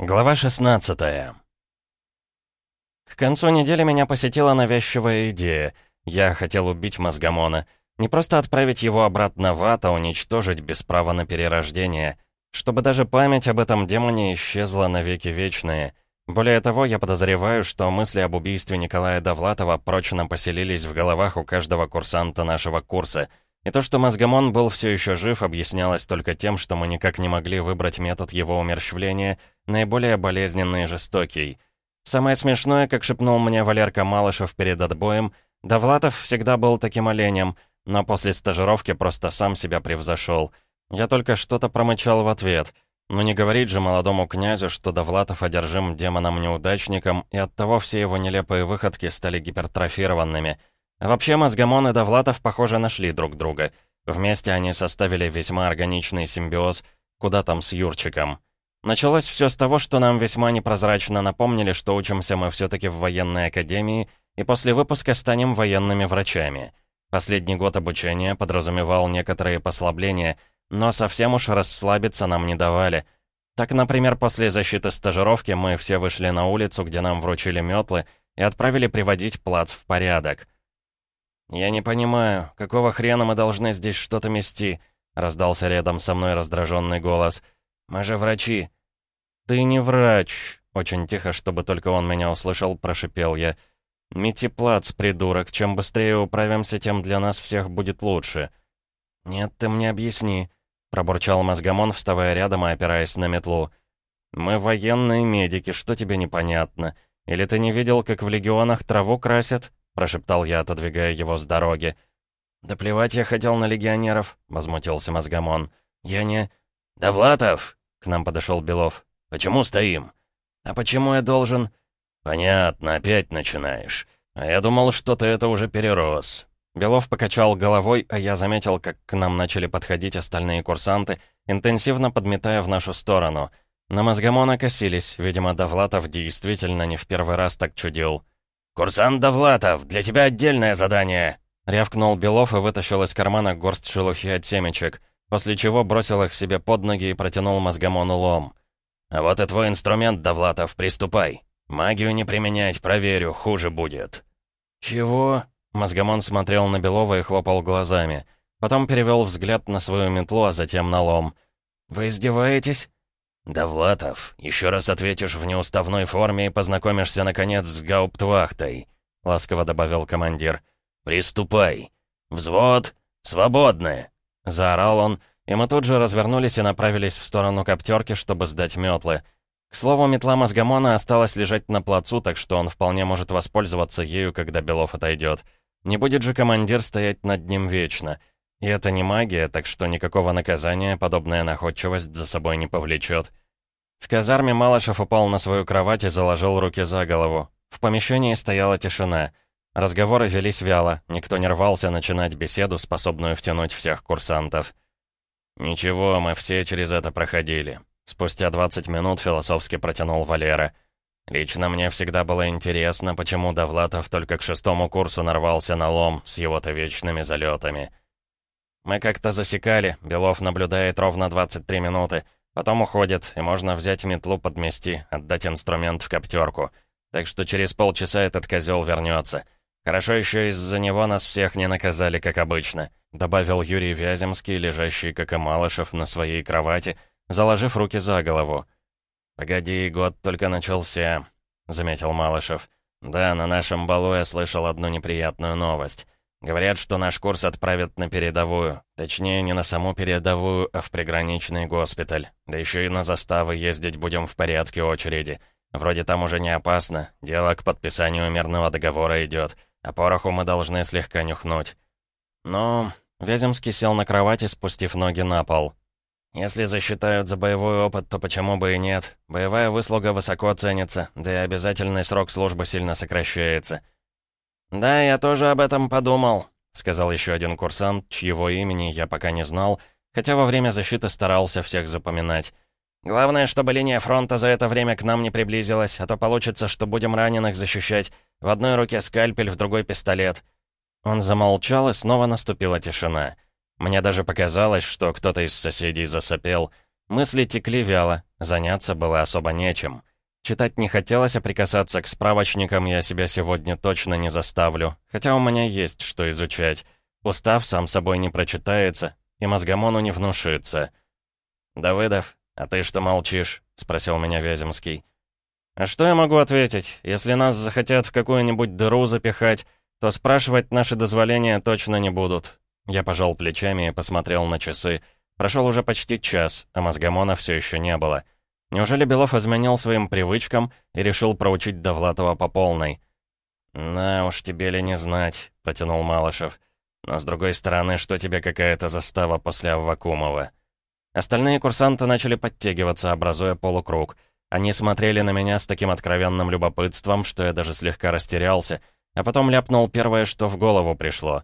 Глава 16 К концу недели меня посетила навязчивая идея. Я хотел убить Мозгомона. Не просто отправить его обратно в ад, а уничтожить без права на перерождение. Чтобы даже память об этом демоне исчезла навеки вечные. Более того, я подозреваю, что мысли об убийстве Николая Довлатова прочно поселились в головах у каждого курсанта нашего курса — и то, что Мозгомон был все еще жив, объяснялось только тем, что мы никак не могли выбрать метод его умерщвления, наиболее болезненный и жестокий. Самое смешное, как шепнул мне Валерка Малышев перед отбоем, Довлатов всегда был таким оленем, но после стажировки просто сам себя превзошел. Я только что-то промычал в ответ. Но не говорить же молодому князю, что Довлатов одержим демоном-неудачником, и оттого все его нелепые выходки стали гипертрофированными — Вообще, Мозгомон и Довлатов, похоже, нашли друг друга. Вместе они составили весьма органичный симбиоз, куда там с Юрчиком. Началось все с того, что нам весьма непрозрачно напомнили, что учимся мы все-таки в военной академии, и после выпуска станем военными врачами. Последний год обучения подразумевал некоторые послабления, но совсем уж расслабиться нам не давали. Так, например, после защиты стажировки мы все вышли на улицу, где нам вручили метлы, и отправили приводить плац в порядок. «Я не понимаю, какого хрена мы должны здесь что-то мести?» — раздался рядом со мной раздраженный голос. «Мы же врачи». «Ты не врач», — очень тихо, чтобы только он меня услышал, прошипел я. «Мети плац, придурок. Чем быстрее управимся, тем для нас всех будет лучше». «Нет, ты мне объясни», — пробурчал мозгомон, вставая рядом и опираясь на метлу. «Мы военные медики, что тебе непонятно? Или ты не видел, как в легионах траву красят? прошептал я, отодвигая его с дороги. «Да плевать я хотел на легионеров», — возмутился Мозгомон. «Я не...» «Довлатов!» — к нам подошел Белов. «Почему стоим?» «А почему я должен...» «Понятно, опять начинаешь. А я думал, что ты это уже перерос». Белов покачал головой, а я заметил, как к нам начали подходить остальные курсанты, интенсивно подметая в нашу сторону. На мозгомона косились, видимо, Довлатов действительно не в первый раз так чудил. «Курсант Довлатов, для тебя отдельное задание!» Рявкнул Белов и вытащил из кармана горсть шелухи от семечек, после чего бросил их себе под ноги и протянул мозгомону лом. «А вот и твой инструмент, Довлатов, приступай. Магию не применять, проверю, хуже будет». «Чего?» Мозгомон смотрел на Белова и хлопал глазами. Потом перевел взгляд на свою метлу, а затем на лом. «Вы издеваетесь?» «Довлатов, еще раз ответишь в неуставной форме и познакомишься, наконец, с гауптвахтой», — ласково добавил командир. «Приступай! Взвод! Свободны!» — заорал он, и мы тут же развернулись и направились в сторону коптерки, чтобы сдать метлы. К слову, метла мозгомона осталась лежать на плацу, так что он вполне может воспользоваться ею, когда Белов отойдет. Не будет же командир стоять над ним вечно. И это не магия, так что никакого наказания подобная находчивость за собой не повлечет. В казарме Малышев упал на свою кровать и заложил руки за голову. В помещении стояла тишина. Разговоры велись вяло, никто не рвался начинать беседу, способную втянуть всех курсантов. «Ничего, мы все через это проходили», — спустя 20 минут философски протянул Валера. «Лично мне всегда было интересно, почему Довлатов только к шестому курсу нарвался на лом с его-то вечными залетами». Мы как-то засекали, Белов наблюдает ровно 23 минуты. Потом уходит, и можно взять метлу подмести, отдать инструмент в коптерку. Так что через полчаса этот козел вернется. Хорошо еще из-за него нас всех не наказали, как обычно», добавил Юрий Вяземский, лежащий, как и Малышев, на своей кровати, заложив руки за голову. «Погоди, год только начался», — заметил Малышев. «Да, на нашем балу я слышал одну неприятную новость». Говорят, что наш курс отправят на передовую. Точнее, не на саму передовую, а в приграничный госпиталь. Да еще и на заставы ездить будем в порядке очереди. Вроде там уже не опасно. Дело к подписанию мирного договора идет. А пороху мы должны слегка нюхнуть. Но... Вяземский сел на кровати, спустив ноги на пол. Если засчитают за боевой опыт, то почему бы и нет? Боевая выслуга высоко ценится, да и обязательный срок службы сильно сокращается. «Да, я тоже об этом подумал», — сказал еще один курсант, чьего имени я пока не знал, хотя во время защиты старался всех запоминать. «Главное, чтобы линия фронта за это время к нам не приблизилась, а то получится, что будем раненых защищать. В одной руке скальпель, в другой пистолет». Он замолчал, и снова наступила тишина. Мне даже показалось, что кто-то из соседей засопел. Мысли текли вяло, Заняться было особо нечем. Читать не хотелось, а прикасаться к справочникам я себя сегодня точно не заставлю, хотя у меня есть что изучать. Устав сам собой не прочитается, и мозгомону не внушится. «Давыдов, а ты что молчишь?» — спросил меня Вяземский. «А что я могу ответить? Если нас захотят в какую-нибудь дыру запихать, то спрашивать наши дозволения точно не будут». Я пожал плечами и посмотрел на часы. Прошел уже почти час, а мозгомона все еще не было. Неужели Белов изменил своим привычкам и решил проучить Довлатова по полной? «На уж тебе ли не знать», — протянул Малышев. «Но с другой стороны, что тебе какая-то застава после Аввакумова?» Остальные курсанты начали подтягиваться, образуя полукруг. Они смотрели на меня с таким откровенным любопытством, что я даже слегка растерялся, а потом ляпнул первое, что в голову пришло.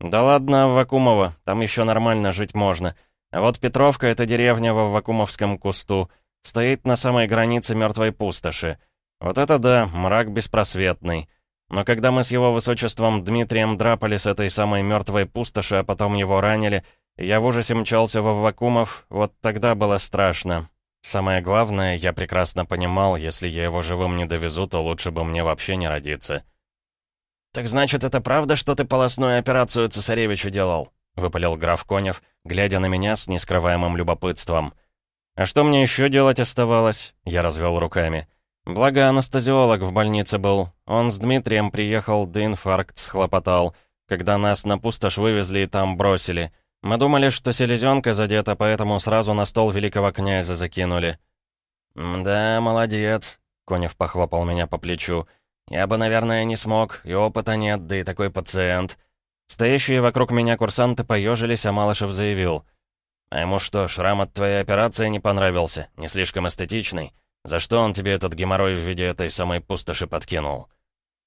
«Да ладно, Аввакумова, там еще нормально жить можно. А вот Петровка — это деревня в Аввакумовском кусту. Стоит на самой границе мертвой пустоши. Вот это да, мрак беспросветный. Но когда мы с его высочеством Дмитрием драпали с этой самой мертвой пустоши, а потом его ранили, я в ужасе мчался во Вакумов, вот тогда было страшно. Самое главное, я прекрасно понимал, если я его живым не довезу, то лучше бы мне вообще не родиться. «Так значит, это правда, что ты полостную операцию цесаревичу делал?» — выпалил граф Конев, глядя на меня с нескрываемым любопытством. «А что мне еще делать оставалось?» Я развел руками. «Благо, анестезиолог в больнице был. Он с Дмитрием приехал, да инфаркт схлопотал. Когда нас на пустошь вывезли и там бросили. Мы думали, что селезенка задета, поэтому сразу на стол великого князя закинули». «Да, молодец», — Конев похлопал меня по плечу. «Я бы, наверное, не смог, и опыта нет, да и такой пациент». Стоящие вокруг меня курсанты поежились, а Малышев заявил — «А ему что, шрам от твоей операции не понравился? Не слишком эстетичный? За что он тебе этот геморрой в виде этой самой пустоши подкинул?»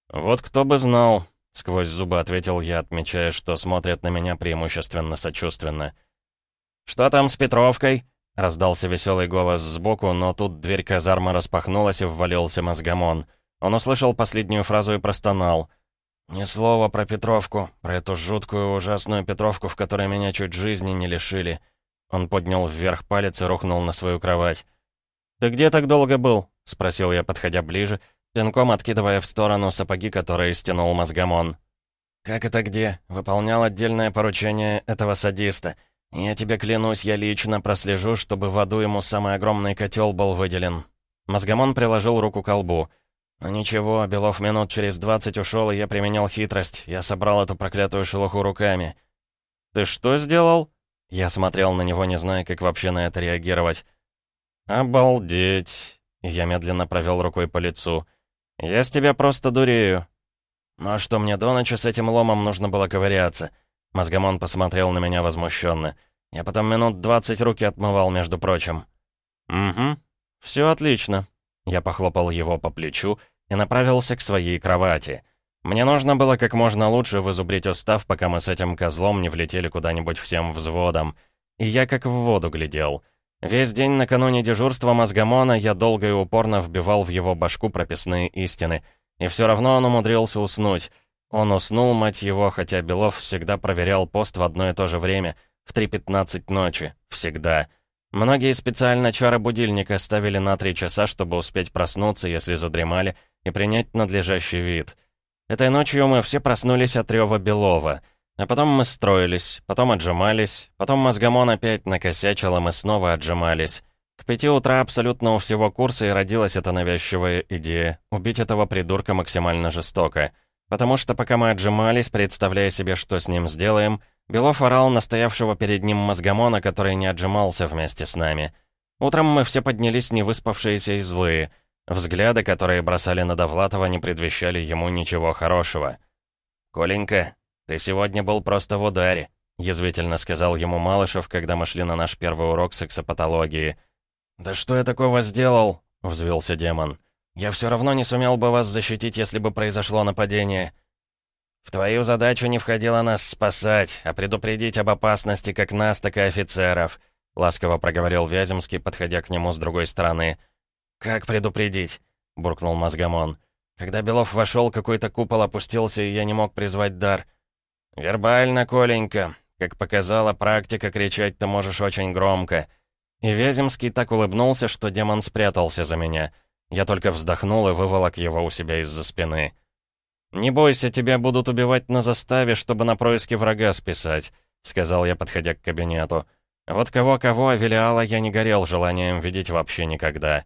«Вот кто бы знал», — сквозь зубы ответил я, отмечая, что смотрят на меня преимущественно сочувственно. «Что там с Петровкой?» — раздался веселый голос сбоку, но тут дверь казармы распахнулась и ввалился мозгомон. Он услышал последнюю фразу и простонал. «Ни слова про Петровку, про эту жуткую ужасную Петровку, в которой меня чуть жизни не лишили». Он поднял вверх палец и рухнул на свою кровать. «Ты где так долго был?» — спросил я, подходя ближе, пинком откидывая в сторону сапоги, которые стянул мозгомон. «Как это где? Выполнял отдельное поручение этого садиста. Я тебе клянусь, я лично прослежу, чтобы в аду ему самый огромный котел был выделен». Мозгомон приложил руку к колбу. «Ну ничего, Белов минут через двадцать ушел, и я применял хитрость. Я собрал эту проклятую шелуху руками». «Ты что сделал?» Я смотрел на него, не зная, как вообще на это реагировать. «Обалдеть!» Я медленно провел рукой по лицу. «Я с тебя просто дурею». «Ну а что, мне до ночи с этим ломом нужно было ковыряться?» Мозгомон посмотрел на меня возмущенно. Я потом минут двадцать руки отмывал, между прочим. «Угу. Все отлично». Я похлопал его по плечу и направился к своей кровати. Мне нужно было как можно лучше вызубрить устав, пока мы с этим козлом не влетели куда-нибудь всем взводом. И я как в воду глядел. Весь день накануне дежурства мозгомона я долго и упорно вбивал в его башку прописные истины. И все равно он умудрился уснуть. Он уснул, мать его, хотя Белов всегда проверял пост в одно и то же время, в 3.15 ночи. Всегда. Многие специально чары будильника ставили на три часа, чтобы успеть проснуться, если задремали, и принять надлежащий вид. Этой ночью мы все проснулись от рева Белова. А потом мы строились, потом отжимались, потом мозгомон опять накосячил, и мы снова отжимались. К пяти утра абсолютно у всего курса и родилась эта навязчивая идея — убить этого придурка максимально жестоко. Потому что пока мы отжимались, представляя себе, что с ним сделаем, Белов орал настоявшего перед ним мозгомона, который не отжимался вместе с нами. Утром мы все поднялись невыспавшиеся и злые — Взгляды, которые бросали на Довлатова, не предвещали ему ничего хорошего. «Коленька, ты сегодня был просто в ударе», — язвительно сказал ему Малышев, когда мы шли на наш первый урок сексопатологии. «Да что я такого сделал?» — взвился демон. «Я все равно не сумел бы вас защитить, если бы произошло нападение». «В твою задачу не входило нас спасать, а предупредить об опасности как нас, так и офицеров», — ласково проговорил Вяземский, подходя к нему с другой стороны. «Как предупредить?» — буркнул Мозгомон. «Когда Белов вошел, какой-то купол опустился, и я не мог призвать дар». «Вербально, Коленька. Как показала практика, кричать ты можешь очень громко. И Вяземский так улыбнулся, что демон спрятался за меня. Я только вздохнул и выволок его у себя из-за спины. «Не бойся, тебя будут убивать на заставе, чтобы на происки врага списать», — сказал я, подходя к кабинету. «Вот кого-кого, а Велиала я не горел желанием видеть вообще никогда».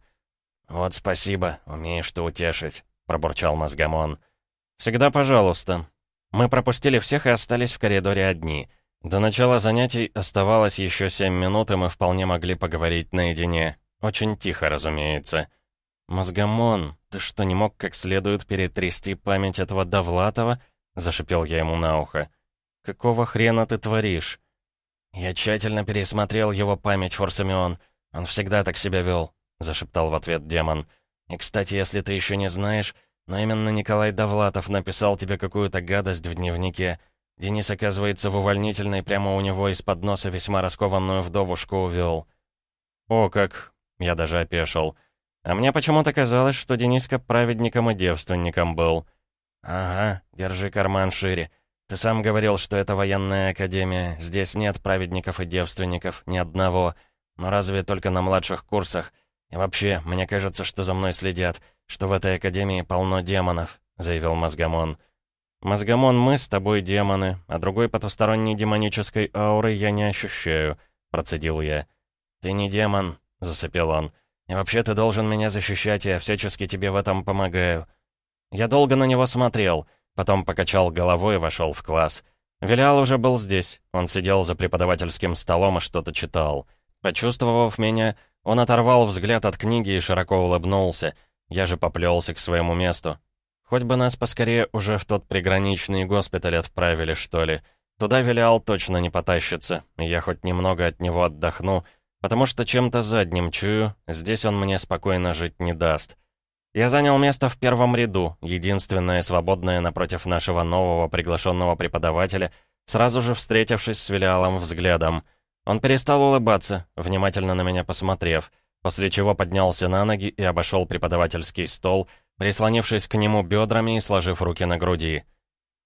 «Вот спасибо, умеешь ты утешить», — пробурчал Мозгамон. «Всегда пожалуйста». Мы пропустили всех и остались в коридоре одни. До начала занятий оставалось еще семь минут, и мы вполне могли поговорить наедине. Очень тихо, разумеется. «Мозгамон, ты что, не мог как следует перетрясти память этого Довлатова?» — зашипел я ему на ухо. «Какого хрена ты творишь?» «Я тщательно пересмотрел его память, Форсамион. Он всегда так себя вел», — зашептал в ответ демон. «И, кстати, если ты еще не знаешь, но именно Николай Довлатов написал тебе какую-то гадость в дневнике. Денис, оказывается, в увольнительной прямо у него из-под носа весьма раскованную вдовушку увел. «О, как!» — я даже опешил. «А мне почему-то казалось, что Дениска праведником и девственником был». «Ага, держи карман шире. Ты сам говорил, что это военная академия. Здесь нет праведников и девственников, ни одного. Но разве только на младших курсах? И вообще, мне кажется, что за мной следят, что в этой академии полно демонов», — заявил Мозгамон. «Мозгамон, мы с тобой демоны, а другой потусторонней демонической ауры я не ощущаю», — процедил я. «Ты не демон», — засыпел он. «И вообще ты должен меня защищать, я всячески тебе в этом помогаю». Я долго на него смотрел, потом покачал головой и вошел в класс. Вилиал уже был здесь, он сидел за преподавательским столом и что-то читал. Почувствовав меня, он оторвал взгляд от книги и широко улыбнулся. Я же поплелся к своему месту. Хоть бы нас поскорее уже в тот приграничный госпиталь отправили, что ли. Туда Велиал точно не потащится, и я хоть немного от него отдохну, потому что чем-то задним чую, здесь он мне спокойно жить не даст. Я занял место в первом ряду, единственное свободное напротив нашего нового приглашенного преподавателя, сразу же встретившись с Велиалом взглядом — он перестал улыбаться, внимательно на меня посмотрев, после чего поднялся на ноги и обошел преподавательский стол, прислонившись к нему бедрами и сложив руки на груди.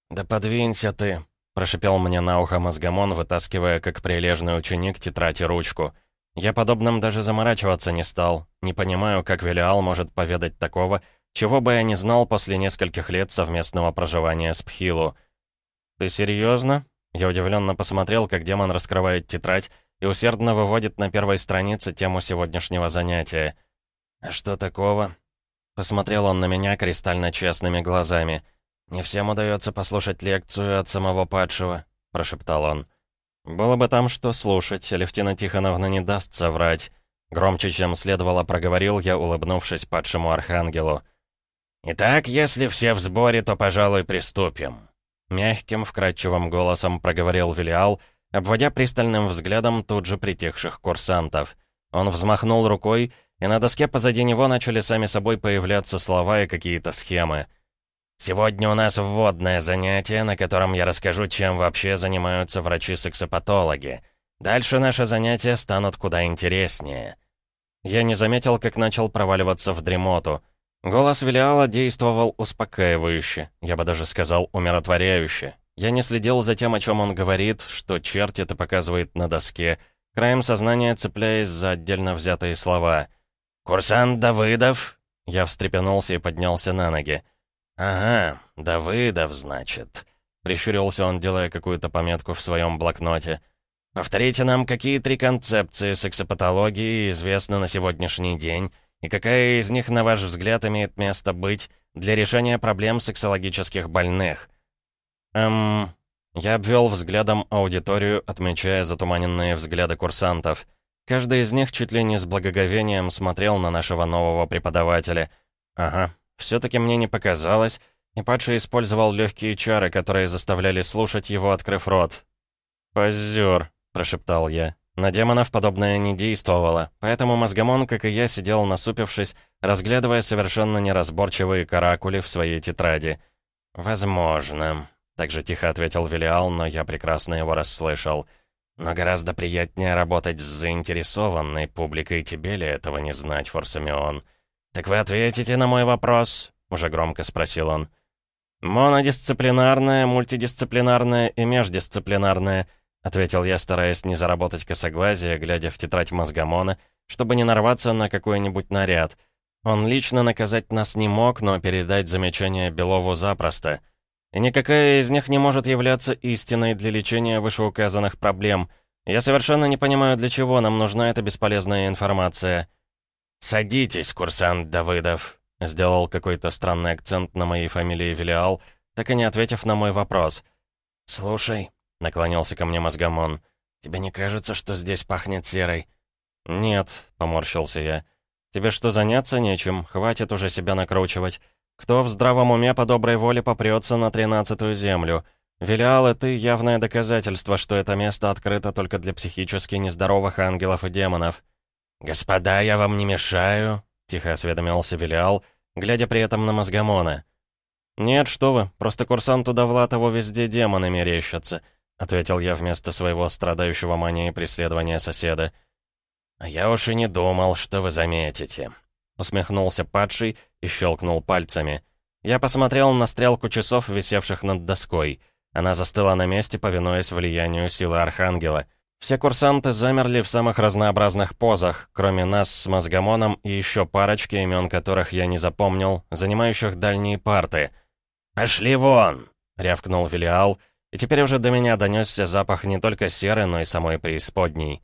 «Да подвинься ты», — прошипел мне на ухо мозгомон, вытаскивая, как прилежный ученик, тетрадь и ручку. Я подобным даже заморачиваться не стал. Не понимаю, как Велиал может поведать такого, чего бы я не знал после нескольких лет совместного проживания с Пхилу. «Ты серьезно?» Я удивленно посмотрел, как демон раскрывает тетрадь и усердно выводит на первой странице тему сегодняшнего занятия. «А что такого?» Посмотрел он на меня кристально честными глазами. «Не всем удается послушать лекцию от самого падшего», — прошептал он. «Было бы там что слушать, Левтина Тихоновна не даст соврать». Громче, чем следовало, проговорил я, улыбнувшись падшему архангелу. «Итак, если все в сборе, то, пожалуй, приступим». Мягким, вкрадчивым голосом проговорил Велиал, обводя пристальным взглядом тут же притихших курсантов. Он взмахнул рукой, и на доске позади него начали сами собой появляться слова и какие-то схемы. «Сегодня у нас вводное занятие, на котором я расскажу, чем вообще занимаются врачи-сексопатологи. Дальше наши занятия станут куда интереснее». Я не заметил, как начал проваливаться в дремоту — Голос Велиала действовал успокаивающе, я бы даже сказал умиротворяюще. Я не следил за тем, о чем он говорит, что черт это показывает на доске, краем сознания цепляясь за отдельно взятые слова. «Курсант Давыдов?» Я встрепенулся и поднялся на ноги. «Ага, Давыдов, значит», — прищурился он, делая какую-то пометку в своем блокноте. «Повторите нам, какие три концепции сексопатологии известны на сегодняшний день, и какая из них, на ваш взгляд, имеет место быть для решения проблем сексологических больных? Эм... Я обвел взглядом аудиторию, отмечая затуманенные взгляды курсантов. Каждый из них чуть ли не с благоговением смотрел на нашего нового преподавателя. Ага, все-таки мне не показалось, и падший использовал легкие чары, которые заставляли слушать его, открыв рот. «Позер», — прошептал я. На демонов подобное не действовало, поэтому мозгомон, как и я, сидел насупившись, разглядывая совершенно неразборчивые каракули в своей тетради. «Возможно», — так же тихо ответил Велиал, но я прекрасно его расслышал. «Но гораздо приятнее работать с заинтересованной публикой, тебе ли этого не знать, Форсамион?» «Так вы ответите на мой вопрос?» — уже громко спросил он. «Монодисциплинарное, мультидисциплинарное и междисциплинарное —— ответил я, стараясь не заработать косоглазие, глядя в тетрадь Мозгомона, чтобы не нарваться на какой-нибудь наряд. Он лично наказать нас не мог, но передать замечание Белову запросто. Никакая из них не может являться истиной для лечения вышеуказанных проблем. Я совершенно не понимаю, для чего нам нужна эта бесполезная информация. «Садитесь, курсант Давыдов», — сделал какой-то странный акцент на моей фамилии Велиал, так и не ответив на мой вопрос. «Слушай», Наклонился ко мне мозгомон. «Тебе не кажется, что здесь пахнет серой?» «Нет», — поморщился я. «Тебе что, заняться нечем? Хватит уже себя накручивать. Кто в здравом уме по доброй воле попрется на тринадцатую землю? Велиал ты — явное доказательство, что это место открыто только для психически нездоровых ангелов и демонов». «Господа, я вам не мешаю», — тихо осведомился Велиал, глядя при этом на мозгомона. «Нет, что вы, просто курсанту Довлатову везде демоны мерещатся. — ответил я вместо своего страдающего манией преследования соседа. «А я уж и не думал, что вы заметите», — усмехнулся падший и щелкнул пальцами. Я посмотрел на стрелку часов, висевших над доской. Она застыла на месте, повинуясь влиянию силы Архангела. Все курсанты замерли в самых разнообразных позах, кроме нас с Мозгомоном и еще парочки, имен которых я не запомнил, занимающих дальние парты. «Пошли вон!» — рявкнул Велиал — и теперь уже до меня донесся запах не только серы, но и самой преисподней.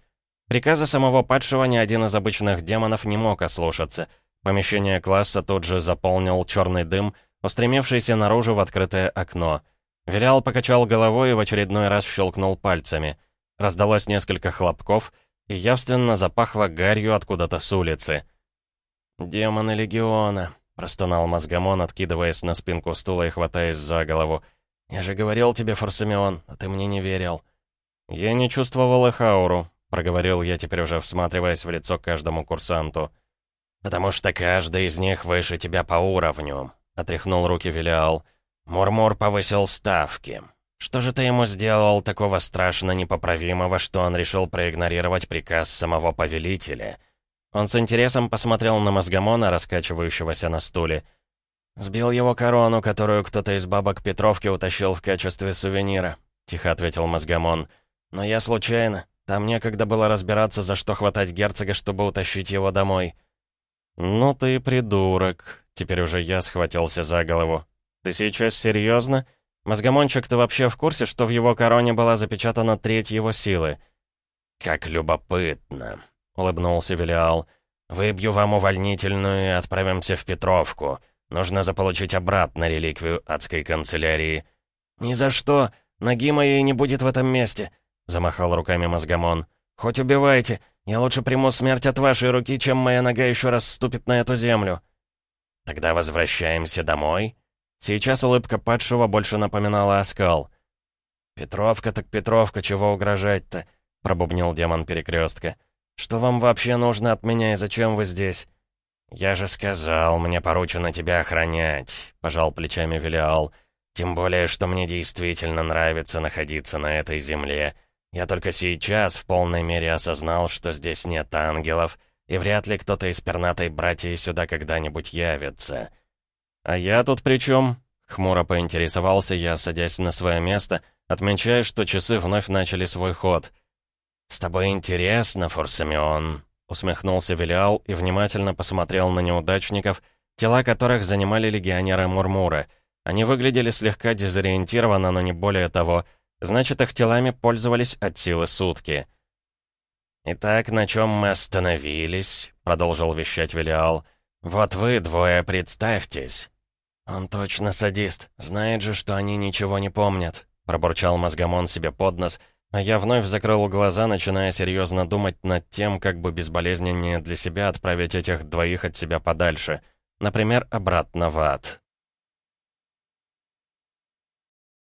Приказа самого падшего ни один из обычных демонов не мог ослушаться. Помещение класса тут же заполнил черный дым, устремившийся наружу в открытое окно. Вилял покачал головой и в очередной раз щелкнул пальцами. Раздалось несколько хлопков, и явственно запахло гарью откуда-то с улицы. «Демоны Легиона», — простонал Мозгомон, откидываясь на спинку стула и хватаясь за голову. «Я же говорил тебе, Форсамион, а ты мне не верил». «Я не чувствовал их ауру», — проговорил я теперь уже всматриваясь в лицо каждому курсанту. «Потому что каждый из них выше тебя по уровню», — отряхнул руки Велиал. «Мурмур повысил ставки. Что же ты ему сделал такого страшно непоправимого, что он решил проигнорировать приказ самого повелителя?» Он с интересом посмотрел на мозгомона, раскачивающегося на стуле. «Сбил его корону, которую кто-то из бабок Петровки утащил в качестве сувенира», — тихо ответил Мозгомон. «Но я случайно. Там некогда было разбираться, за что хватать герцога, чтобы утащить его домой». «Ну ты придурок», — теперь уже я схватился за голову. «Ты сейчас серьезно? Мозгомончик, ты вообще в курсе, что в его короне была запечатана треть его силы?» «Как любопытно», — улыбнулся Велиал. «Выбью вам увольнительную и отправимся в Петровку». Нужно заполучить обратно реликвию адской канцелярии». «Ни за что! Ноги моей не будет в этом месте!» — замахал руками мозгомон. «Хоть убивайте! Я лучше приму смерть от вашей руки, чем моя нога еще раз ступит на эту землю!» «Тогда возвращаемся домой?» Сейчас улыбка падшего больше напоминала оскал. «Петровка так Петровка, чего угрожать-то?» — пробубнил демон перекрестка. «Что вам вообще нужно от меня и зачем вы здесь?» «Я же сказал, мне поручено тебя охранять», — пожал плечами Велиал. «Тем более, что мне действительно нравится находиться на этой земле. Я только сейчас в полной мере осознал, что здесь нет ангелов, и вряд ли кто-то из пернатой братьев сюда когда-нибудь явится». «А я тут при чем? хмуро поинтересовался я, садясь на свое место, отмечая, что часы вновь начали свой ход. «С тобой интересно, Форсамион», Усмехнулся Велиал и внимательно посмотрел на неудачников, тела которых занимали легионеры Мурмура. Они выглядели слегка дезориентированно, но не более того. Значит, их телами пользовались от силы сутки. «Итак, на чем мы остановились?» — продолжил вещать Велиал. «Вот вы двое представьтесь». «Он точно садист. Знает же, что они ничего не помнят», — пробурчал мозгомон себе под нос — а я вновь закрыл глаза, начиная серьезно думать над тем, как бы безболезненнее для себя отправить этих двоих от себя подальше. Например, обратно в ад.